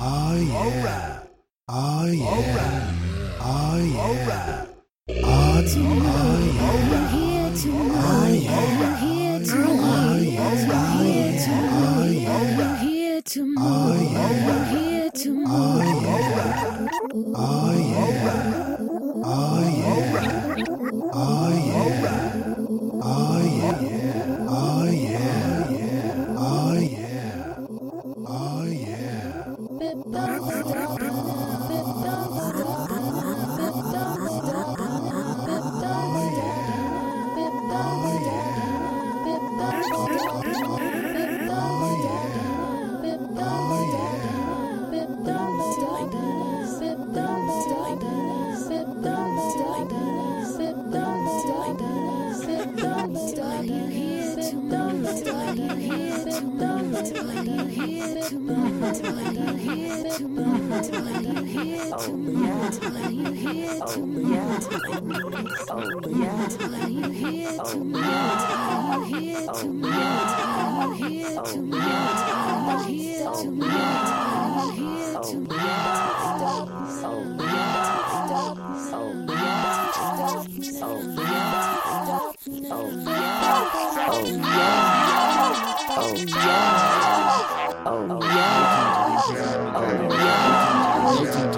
Oh yeah. Oh yeah. Oh yeah. Oh, it's- oh yeah. I'm here to my Oh yeah. Oh yeah. Oh yeah. Oh yeah. Oh yeah.